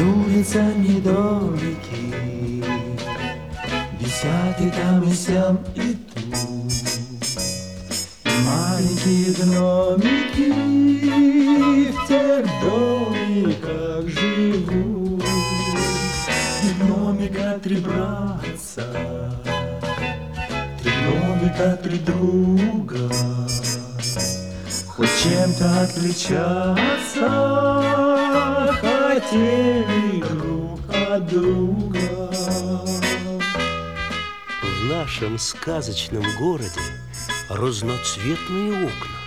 Над улицами домики. И там, и сям, и тут. Маленькие гномики В тех домиках живут. И гномика три братца Три гномика, три друга. Хоть чем-то отличаться хотели друг от друга. В нашем сказочном городе разноцветные окна.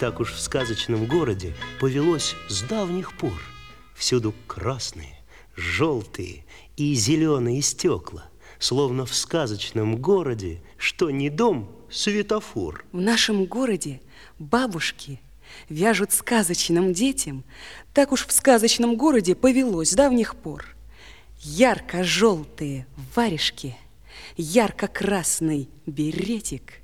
Так уж в сказочном городе повелось с давних пор. Всюду красные, желтые и зеленые стекла, словно в сказочном городе, что не дом, светофор. В нашем городе бабушки вяжут сказочным детям, так уж в сказочном городе повелось с давних пор. Ярко-желтые варежки, ярко-красный беретик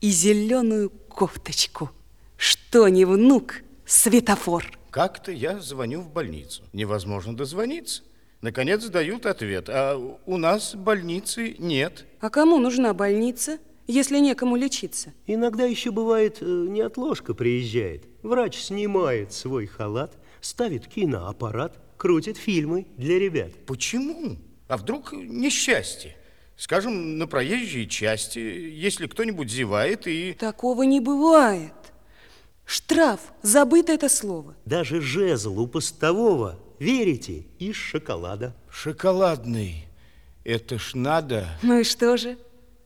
и зеленую кофточку. Что не внук, светофор. Как-то я звоню в больницу. Невозможно дозвониться. Наконец дают ответ, а у нас больницы нет. А кому нужна больница? Если некому лечиться. Иногда еще бывает, э, неотложка приезжает. Врач снимает свой халат, ставит киноаппарат, крутит фильмы для ребят. Почему? А вдруг несчастье? Скажем, на проезжей части, если кто-нибудь зевает и... Такого не бывает. Штраф, забыто это слово. Даже жезл у постового, верите, из шоколада. Шоколадный. Это ж надо. Ну и что же?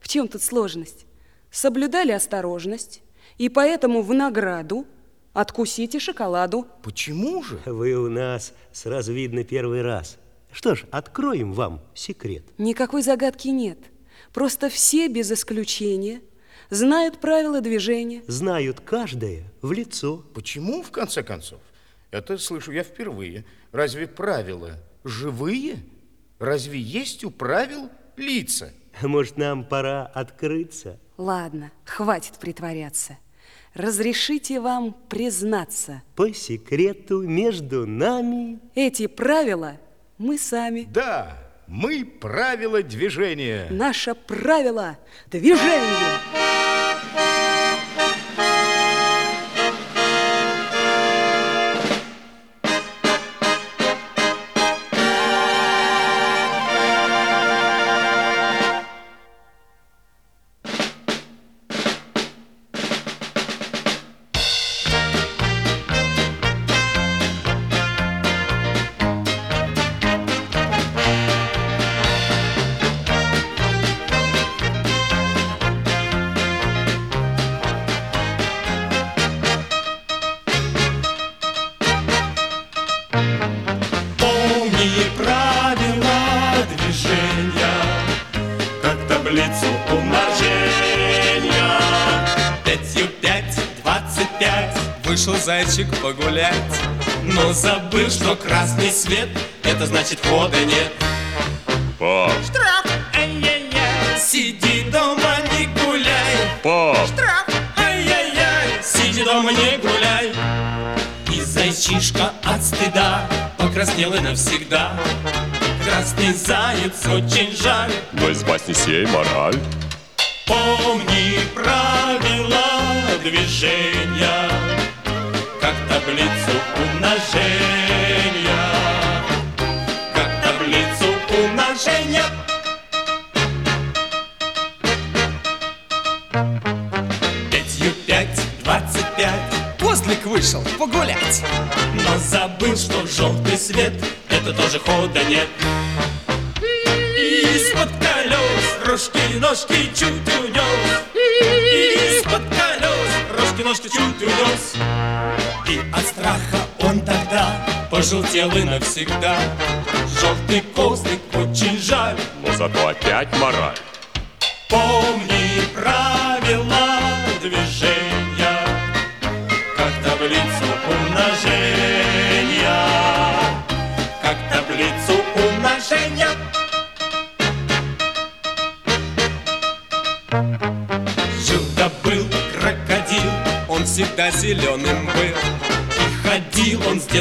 В чем тут сложность? Соблюдали осторожность, и поэтому в награду откусите шоколаду. Почему же? Вы у нас сразу видно первый раз. Что ж, откроем вам секрет. Никакой загадки нет. Просто все без исключения знают правила движения. Знают каждое в лицо. Почему, в конце концов? Это слышу я впервые. Разве правила живые? Разве есть у правил лица? Может, нам пора открыться? Ладно, хватит притворяться. Разрешите вам признаться. По секрету между нами... Эти правила мы сами. Да, мы правила движения. Наше правило движения. Вышел зайчик погулять, но забыл, что красный свет — это значит хода нет. Пап! Штраф! Ай-яй-яй! Сиди дома, не гуляй! Пап! Штраф! Ай-яй-яй! Сиди дома, не гуляй! И зайчишка от стыда покраснел и навсегда. Красный заяц очень жаль Но из басни сей мораль Помни правила движения таблицу умножения. Как таблицу умножения. Пятью пять, двадцать пять. Козлик вышел погулять. Но забыл, что желтый свет Это тоже хода нет. Из-под колес Рожки-ножки чуть унес Из-под колес Рожки-ножки чуть унес И от страха он тогда Пожелтел и навсегда. Желтый козлик очень жаль Но зато опять мораль. Помни правила движения Как таблицу умножения Как таблицу умножения. Жил да был крокодил Он всегда зеленым был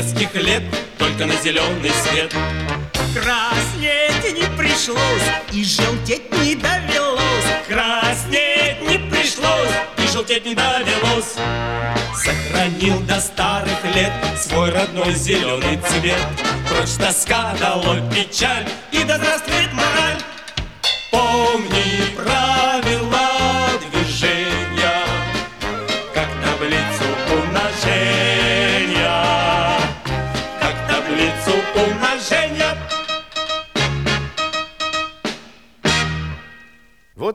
детских лет Только на зеленый свет. Краснеть не пришлось И желтеть не довелось. Краснеть не пришлось И желтеть не довелось. Сохранил до старых лет Свой родной зеленый цвет. Прочь тоска, долой печаль И да здравствует мораль. Помни правила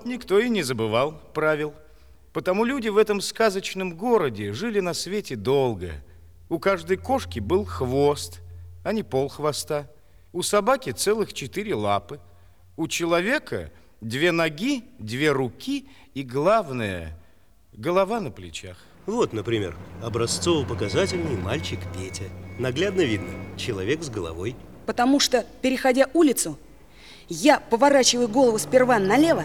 никто и не забывал правил. Потому люди в этом сказочном городе жили на свете долго. У каждой кошки был хвост, а не пол хвоста. У собаки целых четыре лапы. У человека две ноги, две руки и, главное, голова на плечах. Вот, например, образцово-показательный мальчик Петя. Наглядно видно, человек с головой. Потому что, переходя улицу, я поворачиваю голову сперва налево,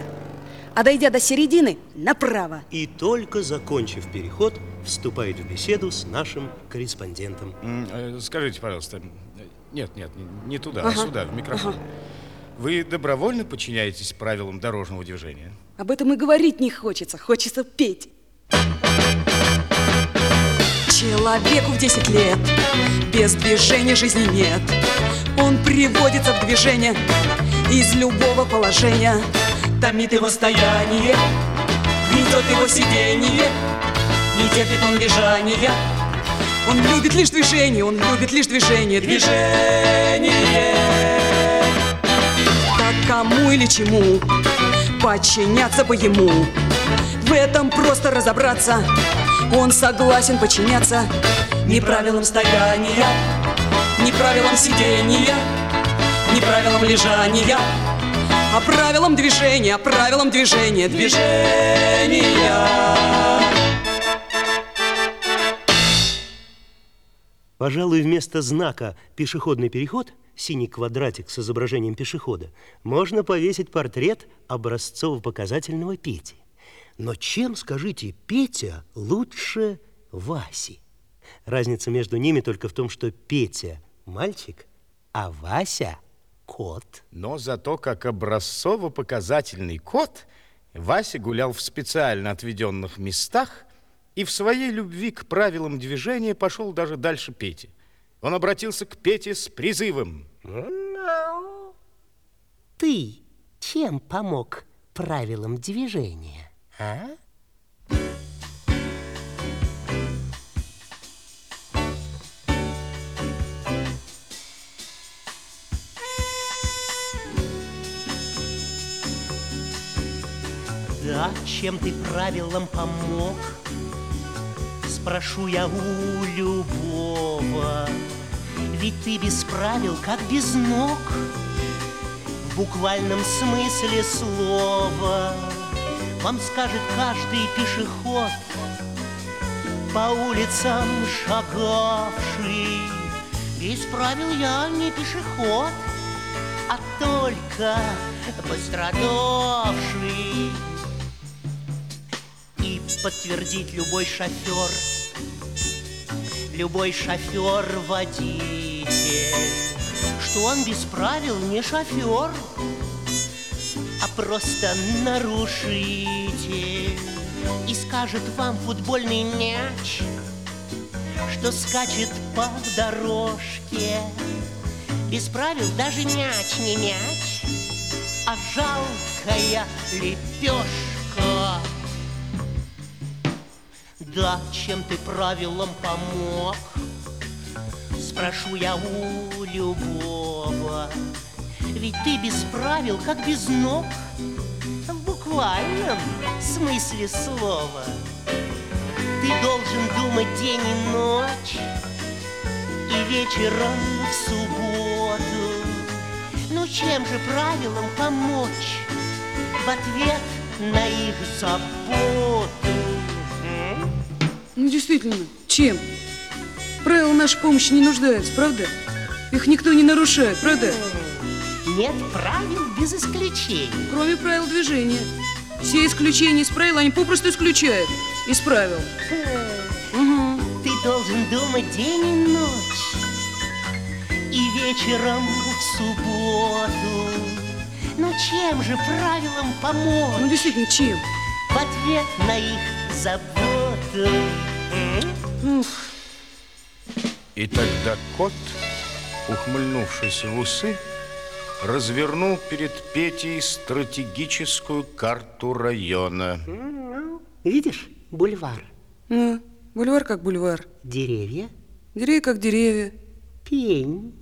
а дойдя до середины, направо. И только закончив переход, вступает в беседу с нашим корреспондентом. Э, Скажите, пожалуйста, нет, нет, не- туда, а Ага, сюда, в микрофон. Вы добровольно подчиняетесь правилам дорожного движения? Об этом и говорить не хочется, хочется петь. Человеку в 10 лет без движения жизни нет. Он приводится в движение из любого положения. Томит его стояние, гнетет его сиденье, не терпит он лежания. Он любит лишь движение, он любит лишь движение, движение. Так кому или чему подчиняться бы ему? В этом просто разобраться. Он согласен подчиняться ни правилам стояния, ни правилам сидения, ни правилам лежания, а правилам движения, правилам движения, движения. Пожалуй, вместо знака «пешеходный переход» синий квадратик с изображением пешехода можно повесить портрет образцово-показательного Пети. Но чем, скажите, Петя лучше Васи? Разница между ними только в том, что Петя – мальчик, а Вася – кот. Но зато как образцово-показательный кот Вася гулял в специально отведенных местах и в своей любви к правилам движения пошел даже дальше Пети. Он обратился к Пете с призывом. Ты чем помог правилам движения, а? Да, чем ты правилам помог? Спрошу я у любого. Ведь ты без правил, как без ног В буквальном смысле слова Вам скажет каждый пешеход По улицам шагавший Без правил я не пешеход А только пострадавший подтвердить любой шофер Любой шофер-водитель Что он без правил не шофер А просто нарушитель. И скажет вам футбольный мяч Что скачет по дорожке. Без правил даже мяч не мяч А жалкая лепешка да, чем ты правилам помог? Спрошу я у любого Ведь ты без правил, как без ног В буквальном смысле слова Ты должен думать день и ночь И вечером в субботу Ну чем же правилам помочь В ответ на их заботу? Ну, действительно, чем? Правила нашей помощи не нуждаются, правда? Их никто не нарушает, правда? Нет правил без исключений Кроме правил движения. Все исключения из правил они попросту исключают из правил. Угу. Ты должен дома день и ночь, и вечером в субботу. Но чем же правилам Ну, помочь действительно, чем? в ответ на их заботу? И тогда кот, ухмыльнувшись в усы, развернул перед Петей стратегическую карту района. Видишь, бульвар, Ну, бульвар как бульвар. деревья, Деревья как деревья. пень,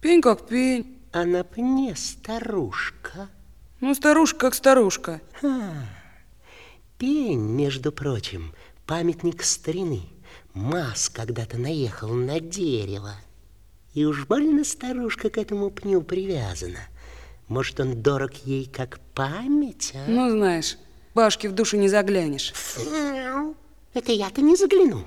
Пень как пень. а на пне старушка. Ну, старушка как старушка. Пень, между прочим, памятник старины. Мас когда-то наехал на дерево. И уж больно старушка к этому пню привязана. Может, он дорог ей как память, а? Ну, знаешь, башки в душу не заглянешь. Это я-то не загляну.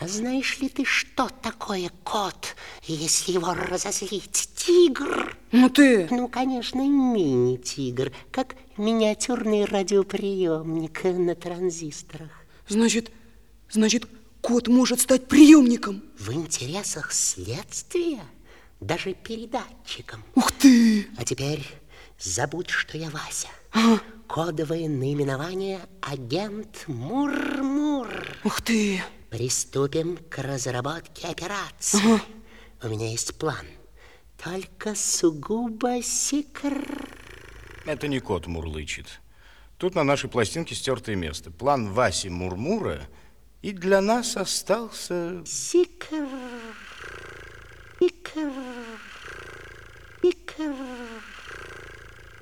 А знаешь ли ты, что такое кот, если его разозлить? Тигр. Ну ты, Ну, конечно, мини-тигр, как миниатюрный радиоприемник на транзисторах. Значит, значит, кот может стать приемником. В интересах следствия, даже передатчиком. Ух ты! А теперь забудь, что я Вася. Кодовое наименование агент Мур-Мур. Ух ты! Приступим к разработке операции. У меня есть план. Только сугубо секрет. Это не кот мурлычет. Тут на нашей пластинке стертое место. План Васи Мурмура и для нас остался... Секрет. Секрет. Секрет.